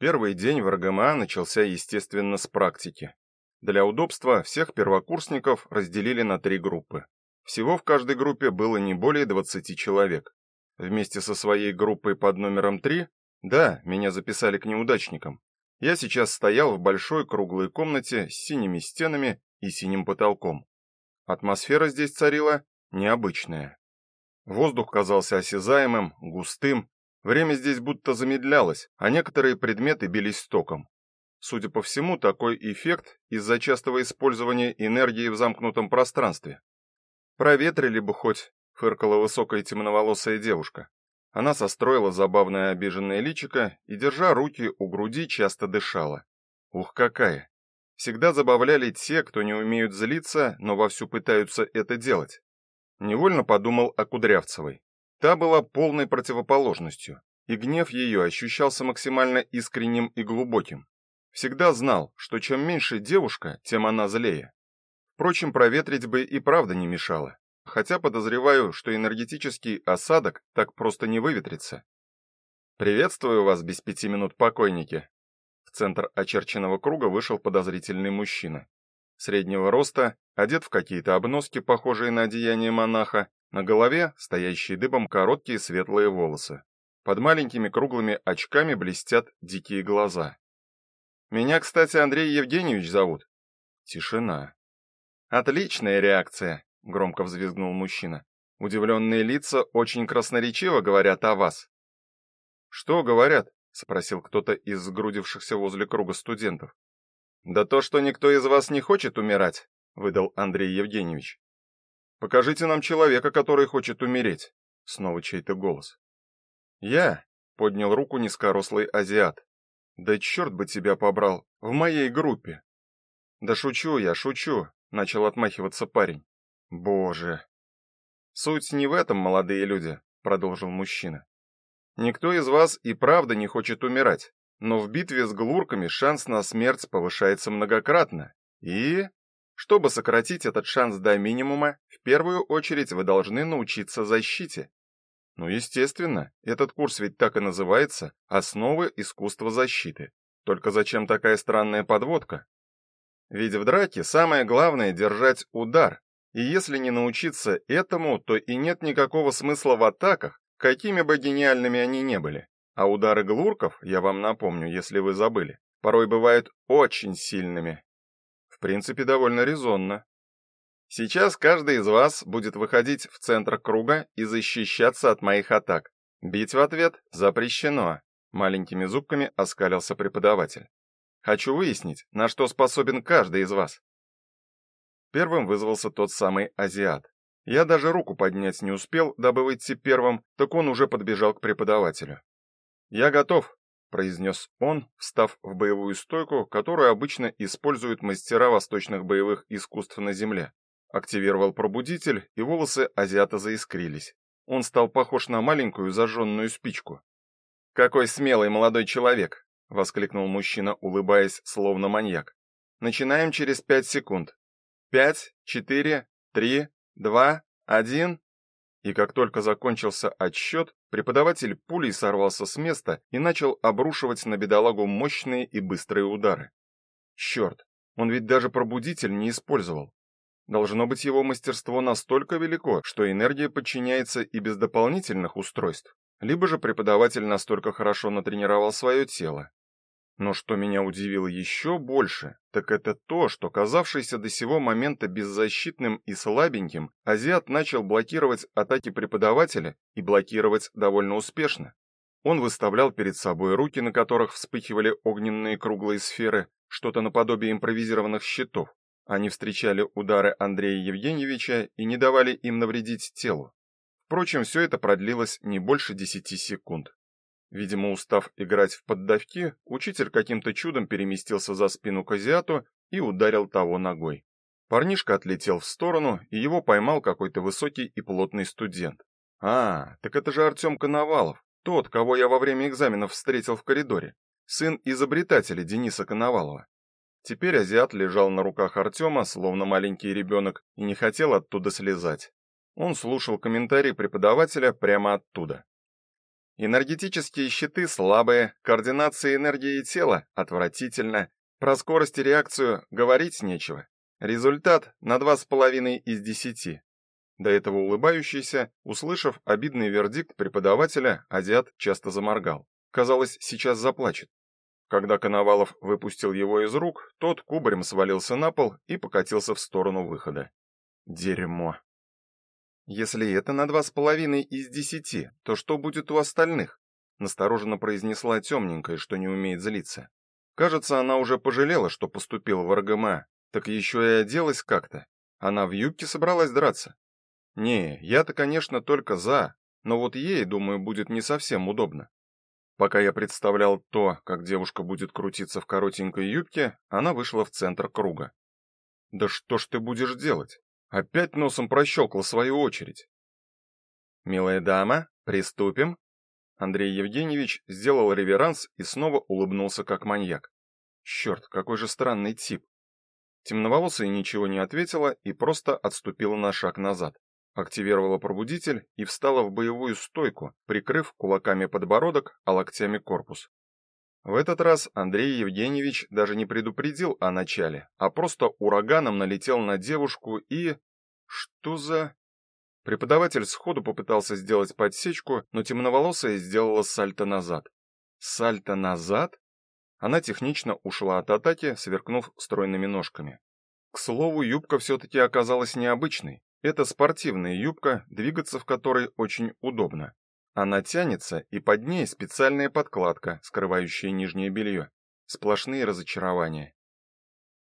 Первый день в РГМА начался, естественно, с практики. Для удобства всех первокурсников разделили на три группы. Всего в каждой группе было не более 20 человек. Вместе со своей группой под номером 3, да, меня записали к неудачникам. Я сейчас стоял в большой круглой комнате с синими стенами и синим потолком. Атмосфера здесь царила необычная. Воздух казался осязаемым, густым, время здесь будто замедлялось, а некоторые предметы бились током. Судя по всему, такой эффект из-за частого использования энергии в замкнутом пространстве. Проветрили бы хоть, фыркала высокая темноволосая девушка. Она состроила забавное обиженное личико и, держа руки у груди, часто дышала. Ух, какая! Всегда забавляли те, кто не умеют злиться, но вовсю пытаются это делать. Невольно подумал о Кудрявцевой. Та была полной противоположностью, и гнев ее ощущался максимально искренним и глубоким. Всегда знал, что чем меньше девушка, тем она злее. Впрочем, проветрить бы и правда не мешало. Хотя подозреваю, что энергетический осадок так просто не выветрится. Приветствую вас без пяти минут, покойники. В центр очерченного круга вышел подозрительный мужчина. Среднего роста, одет в какие-то обноски, похожие на одеяние монаха, на голове стоящие дыбом короткие светлые волосы. Под маленькими круглыми очками блестят дикие глаза. Меня, кстати, Андрей Евгеньевич зовут. Тишина. Отличная реакция, громко взвизгнул мужчина. Удивленные лица очень красноречиво говорят о вас. Что говорят? спросил кто-то из сгрудившихся возле круга студентов. Да то, что никто из вас не хочет умирать, выдал Андрей Евгеньевич. Покажите нам человека, который хочет умереть, снова чей-то голос. Я поднял руку низкорослый азиат. Да черт бы тебя побрал, в моей группе. Да шучу я, шучу, начал отмахиваться парень. Боже. Суть не в этом, молодые люди, продолжил мужчина. Никто из вас и правда не хочет умирать, но в битве с глурками шанс на смерть повышается многократно. И чтобы сократить этот шанс до минимума, в первую очередь вы должны научиться защите. Ну, естественно, этот курс ведь так и называется Основы искусства защиты. Только зачем такая странная подводка? Ведь в драке самое главное держать удар. И если не научиться этому, то и нет никакого смысла в атаках, какими бы гениальными они ни были. А удары глурков, я вам напомню, если вы забыли, порой бывают очень сильными. Принципе, довольно резонно. Сейчас каждый из вас будет выходить в центр круга и защищаться от моих атак. Бить в ответ запрещено, маленькими зубками оскалился преподаватель. Хочу выяснить, на что способен каждый из вас. Первым вызвался тот самый азиат. Я даже руку поднять не успел, дабы выйти первым, так он уже подбежал к преподавателю. "Я готов", произнес он, встав в боевую стойку, которую обычно используют мастера восточных боевых искусств на земле. Активировал пробудитель, и волосы азиата заискрились. Он стал похож на маленькую зажженную спичку. Какой смелый молодой человек, воскликнул мужчина, улыбаясь, словно маньяк. Начинаем через пять секунд. Пять, четыре, три, два, один. И как только закончился отсчет, преподаватель пулей сорвался с места и начал обрушивать на бедолагу мощные и быстрые удары. Черт, он ведь даже пробудитель не использовал. Должно быть, его мастерство настолько велико, что энергия подчиняется и без дополнительных устройств. Либо же преподаватель настолько хорошо натренировал свое тело. Но что меня удивило еще больше, так это то, что казавшийся до сего момента беззащитным и слабеньким, азиат начал блокировать атаки преподавателя и блокировать довольно успешно. Он выставлял перед собой руки, на которых вспыхивали огненные круглые сферы, что-то наподобие импровизированных щитов. Они встречали удары Андрея Евгеньевича и не давали им навредить телу. Впрочем, все это продлилось не больше десяти секунд. Видимо, устав играть в поддавки, учитель каким-то чудом переместился за спину к азиату и ударил того ногой. Парнишка отлетел в сторону, и его поймал какой-то высокий и плотный студент. А, так это же Артем Коновалов, тот, кого я во время экзаменов встретил в коридоре, сын изобретателя Дениса Коновалова. Теперь азиат лежал на руках Артема, словно маленький ребенок, и не хотел оттуда слезать. Он слушал комментарии преподавателя прямо оттуда. Энергетические щиты слабые, координация энергии тела отвратительно, про скорость и реакцию говорить нечего. Результат на два с половиной из десяти. До этого улыбающийся, услышав обидный вердикт преподавателя, азиат часто заморгал. Казалось, сейчас заплачет. Когда Коновалов выпустил его из рук, тот кубарем свалился на пол и покатился в сторону выхода. Дерьмо. Если это на два с половиной из десяти, то что будет у остальных? Настороженно произнесла темненькая, что не умеет злиться. Кажется, она уже пожалела, что поступила в РГМА, так еще и оделась как-то. Она в юбке собралась драться. Не, я-то, конечно, только за, но вот ей, думаю, будет не совсем удобно. Пока я представлял то, как девушка будет крутиться в коротенькой юбке, она вышла в центр круга. Да что ж ты будешь делать? Опять носом прощелкал свою очередь. Милая дама, приступим. Андрей Евгеньевич сделал реверанс и снова улыбнулся как маньяк. Черт, какой же странный тип. Темноволосая ничего не ответила и просто отступила на шаг назад. Активировала пробудитель и встала в боевую стойку, прикрыв кулаками подбородок, а локтями корпус. В этот раз Андрей Евгеньевич даже не предупредил о начале, а просто ураганом налетел на девушку и что за Преподаватель сходу попытался сделать подсечку, но темноволосая сделала сальто назад. Сальто назад? Она технично ушла от атаки, сверкнув стройными ножками. К слову, юбка все таки оказалась необычной. Это спортивная юбка, двигаться в которой очень удобно. Она тянется, и под ней специальная подкладка, скрывающая нижнее белье. Сплошные разочарования.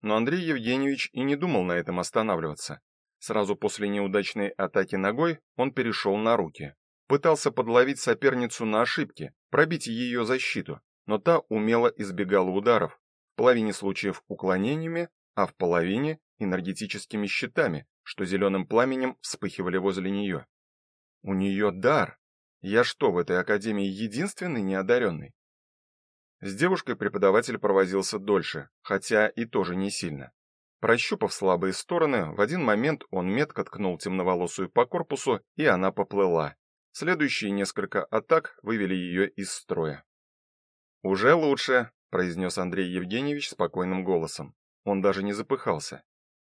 Но Андрей Евгеньевич и не думал на этом останавливаться. Сразу после неудачной атаки ногой он перешел на руки. Пытался подловить соперницу на ошибке, пробить ее защиту, но та умело избегала ударов, в половине случаев уклонениями, а в половине энергетическими щитами, что зеленым пламенем вспыхивали возле нее. У нее дар, я что, в этой академии единственный неодаренный? С девушкой преподаватель провозился дольше, хотя и тоже не сильно. Прощупав слабые стороны, в один момент он метко ткнул темноволосую по корпусу, и она поплыла. Следующие несколько атак вывели ее из строя. Уже лучше, произнес Андрей Евгеньевич спокойным голосом. Он даже не запыхался.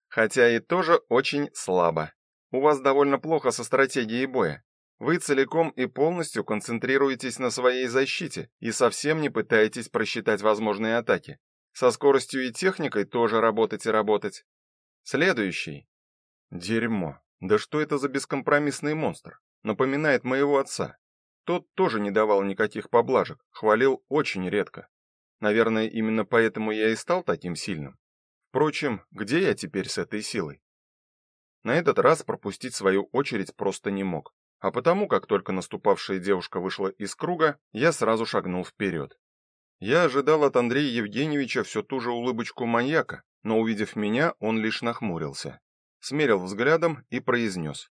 Хотя и тоже очень слабо. У вас довольно плохо со стратегией боя. Вы целиком и полностью концентрируетесь на своей защите и совсем не пытаетесь просчитать возможные атаки. Со скоростью и техникой тоже работать и работать. Следующий. Дерьмо. Да что это за бескомпромиссный монстр? Напоминает моего отца. Тот тоже не давал никаких поблажек, хвалил очень редко. Наверное, именно поэтому я и стал таким сильным. Впрочем, где я теперь с этой силой? На этот раз пропустить свою очередь просто не мог. А потому, как только наступавшая девушка вышла из круга, я сразу шагнул вперед. Я ожидал от Андрея Евгеньевича все ту же улыбочку маньяка, но увидев меня, он лишь нахмурился, смерил взглядом и произнес.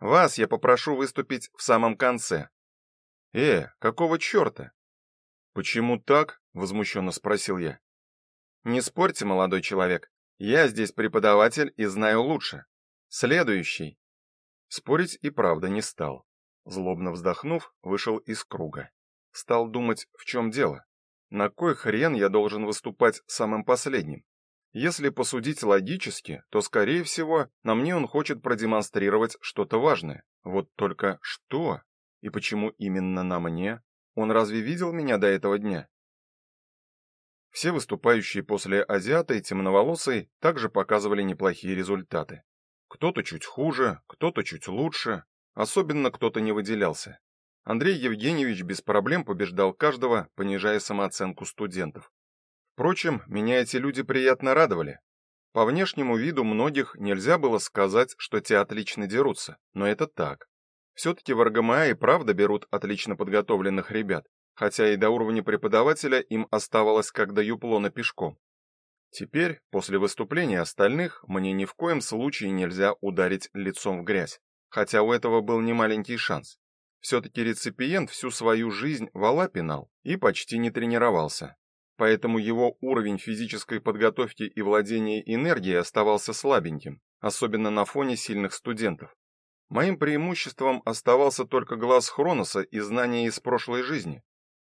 Вас я попрошу выступить в самом конце. Э, какого чёрта? Почему так? возмущенно спросил я. Не спорьте, молодой человек. Я здесь преподаватель и знаю лучше. Следующий. Спорить и правда не стал. Злобно вздохнув, вышел из круга. Стал думать, в чем дело. На кой хрен я должен выступать самым последним? Если посудить логически, то скорее всего, на мне он хочет продемонстрировать что-то важное. Вот только что? И почему именно на мне? Он разве видел меня до этого дня? Все выступающие после азиата и темноволосой также показывали неплохие результаты. Кто-то чуть хуже, кто-то чуть лучше, особенно кто-то не выделялся. Андрей Евгеньевич без проблем побеждал каждого, понижая самооценку студентов. Впрочем, меня эти люди приятно радовали. По внешнему виду многих нельзя было сказать, что те отлично дерутся, но это так. все таки в РГМА и правда берут отлично подготовленных ребят, хотя и до уровня преподавателя им оставалось как до юплона пешком. Теперь, после выступления остальных, мне ни в коем случае нельзя ударить лицом в грязь, хотя у этого был немаленький шанс. все таки реципиент всю свою жизнь вала пинал и почти не тренировался. Поэтому его уровень физической подготовки и владения энергией оставался слабеньким, особенно на фоне сильных студентов. Моим преимуществом оставался только глаз Хроноса и знания из прошлой жизни.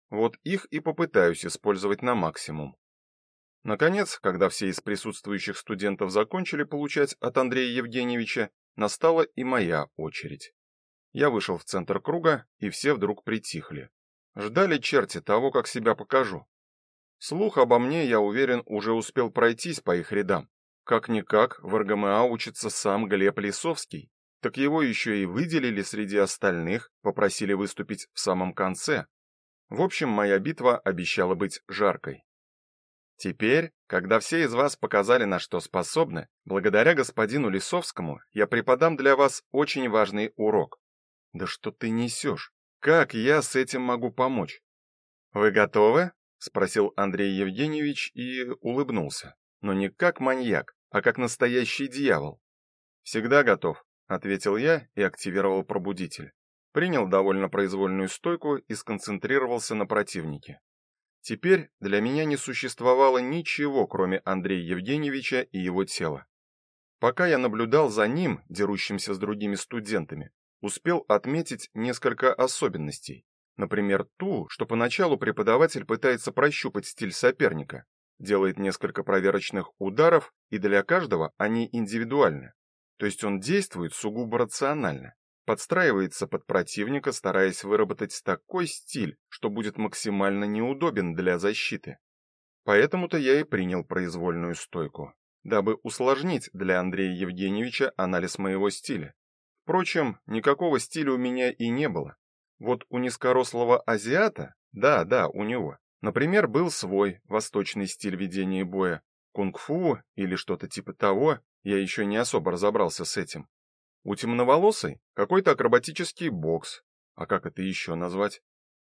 Вот их и попытаюсь использовать на максимум. Наконец, когда все из присутствующих студентов закончили получать от Андрея Евгеньевича, настала и моя очередь. Я вышел в центр круга, и все вдруг притихли. Ждали черти того, как себя покажу. Слух обо мне, я уверен, уже успел пройтись по их рядам. Как-никак в РГМА учится сам Глеб Лисовский. Так его еще и выделили среди остальных, попросили выступить в самом конце. В общем, моя битва обещала быть жаркой. Теперь, когда все из вас показали, на что способны, благодаря господину Лисовскому я преподам для вас очень важный урок. Да что ты несешь? Как я с этим могу помочь? Вы готовы? спросил Андрей Евгеньевич и улыбнулся, но не как маньяк, а как настоящий дьявол. Всегда готов, ответил я и активировал пробудитель. Принял довольно произвольную стойку и сконцентрировался на противнике. Теперь для меня не существовало ничего, кроме Андрея Евгеньевича и его тела. Пока я наблюдал за ним, дерущимся с другими студентами, успел отметить несколько особенностей. Например, ту, что поначалу преподаватель пытается прощупать стиль соперника, делает несколько проверочных ударов, и для каждого они индивидуальны. То есть он действует сугубо рационально подстраивается под противника, стараясь выработать такой стиль, что будет максимально неудобен для защиты. Поэтому-то я и принял произвольную стойку, дабы усложнить для Андрея Евгеньевича анализ моего стиля. Впрочем, никакого стиля у меня и не было. Вот у низкорослого азиата, да, да, у него, например, был свой восточный стиль ведения боя, кунг-фу или что-то типа того, я еще не особо разобрался с этим. У темноволосой какой-то акробатический бокс. А как это еще назвать?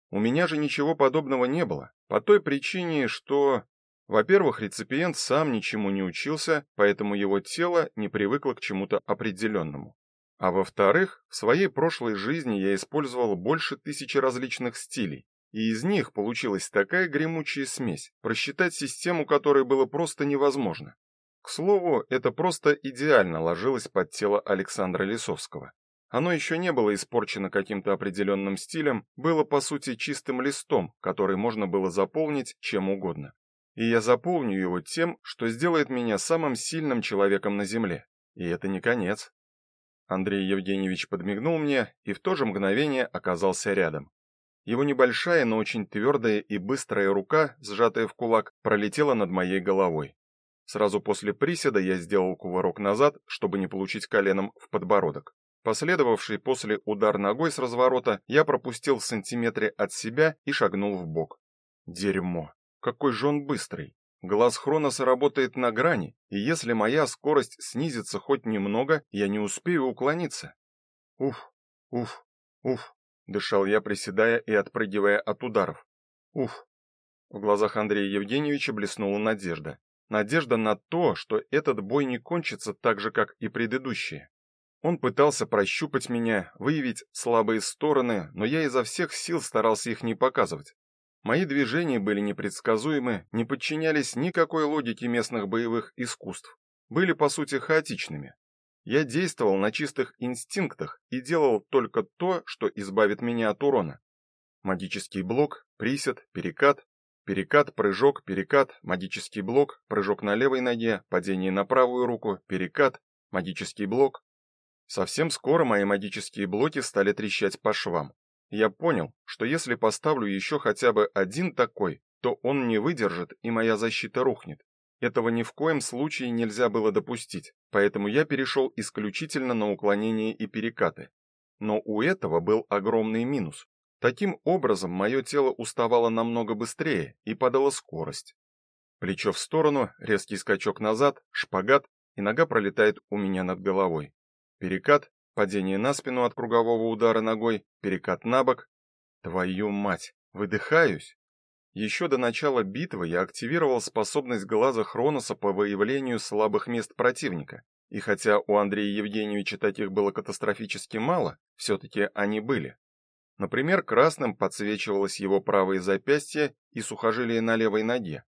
У меня же ничего подобного не было, по той причине, что, во-первых, реципиент сам ничему не учился, поэтому его тело не привыкло к чему-то определенному. А во-вторых, в своей прошлой жизни я использовал больше тысячи различных стилей, и из них получилась такая гремучая смесь, просчитать систему которой было просто невозможно. К слову, это просто идеально ложилось под тело Александра Лисовского. Оно еще не было испорчено каким-то определенным стилем, было по сути чистым листом, который можно было заполнить чем угодно. И я заполню его тем, что сделает меня самым сильным человеком на земле. И это не конец. Андрей Евгеньевич подмигнул мне и в то же мгновение оказался рядом. Его небольшая, но очень твердая и быстрая рука, сжатая в кулак, пролетела над моей головой. Сразу после приседа я сделал кувырок назад, чтобы не получить коленом в подбородок. Последовавший после удар ногой с разворота я пропустил в сантиметре от себя и шагнул в бок. Дерьмо. Какой же он быстрый. Глаз Хроноса работает на грани, и если моя скорость снизится хоть немного, я не успею уклониться. Уф, уф, уф, дышал я, приседая и отпрыгивая от ударов. Уф. В глазах Андрея Евгеньевича блеснула надежда. Надежда на то, что этот бой не кончится так же, как и предыдущие. Он пытался прощупать меня, выявить слабые стороны, но я изо всех сил старался их не показывать. Мои движения были непредсказуемы, не подчинялись никакой логике местных боевых искусств, были по сути хаотичными. Я действовал на чистых инстинктах и делал только то, что избавит меня от урона. Магический блок, присед, перекат, Перекат, прыжок, перекат, магический блок, прыжок на левой ноге, падение на правую руку, перекат, магический блок. Совсем скоро мои магические блоки стали трещать по швам. Я понял, что если поставлю еще хотя бы один такой, то он не выдержит и моя защита рухнет. Этого ни в коем случае нельзя было допустить, поэтому я перешел исключительно на уклонение и перекаты. Но у этого был огромный минус. Таким образом, мое тело уставало намного быстрее и падало скорость. Плечо в сторону, резкий скачок назад, шпагат, и нога пролетает у меня над головой. Перекат, падение на спину от кругового удара ногой, перекат на бок. Твою мать, выдыхаюсь. Еще до начала битвы я активировал способность глаза Хроноса по выявлению слабых мест противника. И хотя у Андрея Евгеньевича таких было катастрофически мало, все таки они были. Например, красным подсвечивалось его правое запястье и сухожилие на левой ноге.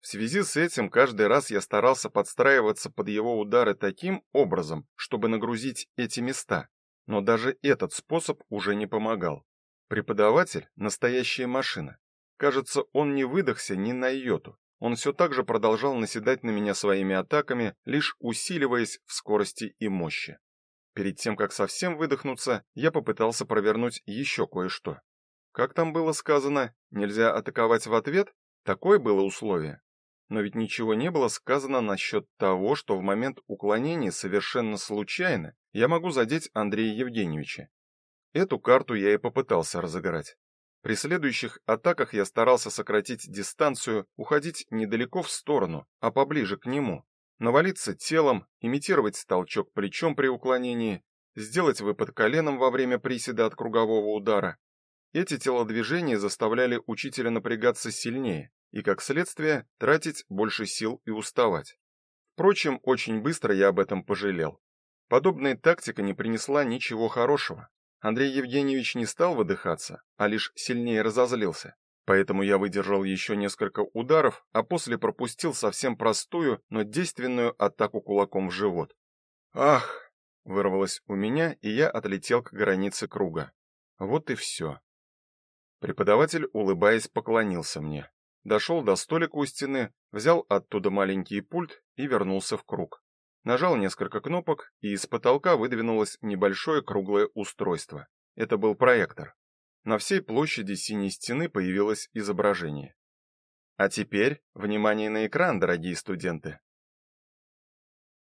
В связи с этим каждый раз я старался подстраиваться под его удары таким образом, чтобы нагрузить эти места. Но даже этот способ уже не помогал. Преподаватель настоящая машина. Кажется, он не выдохся ни на йоту. Он все так же продолжал наседать на меня своими атаками, лишь усиливаясь в скорости и мощи. Перед тем, как совсем выдохнуться, я попытался провернуть еще кое-что. Как там было сказано, нельзя атаковать в ответ? Такое было условие. Но ведь ничего не было сказано насчет того, что в момент уклонения совершенно случайно я могу задеть Андрея Евгеньевича. Эту карту я и попытался разыграть. При следующих атаках я старался сократить дистанцию, уходить недалеко в сторону, а поближе к нему, навалиться телом, имитировать толчок плечом при уклонении, сделать выпад коленом во время приседа от кругового удара. Эти телодвижения заставляли учителя напрягаться сильнее и, как следствие, тратить больше сил и уставать. Впрочем, очень быстро я об этом пожалел. Подобная тактика не принесла ничего хорошего. Андрей Евгеньевич не стал выдыхаться, а лишь сильнее разозлился. Поэтому я выдержал еще несколько ударов, а после пропустил совсем простую, но действенную атаку кулаком в живот. Ах, вырвалось у меня, и я отлетел к границе круга. Вот и все. Преподаватель, улыбаясь, поклонился мне. Дошел до столика у стены, взял оттуда маленький пульт и вернулся в круг нажал несколько кнопок, и из потолка выдвинулось небольшое круглое устройство. Это был проектор. На всей площади синей стены появилось изображение. А теперь, внимание на экран, дорогие студенты.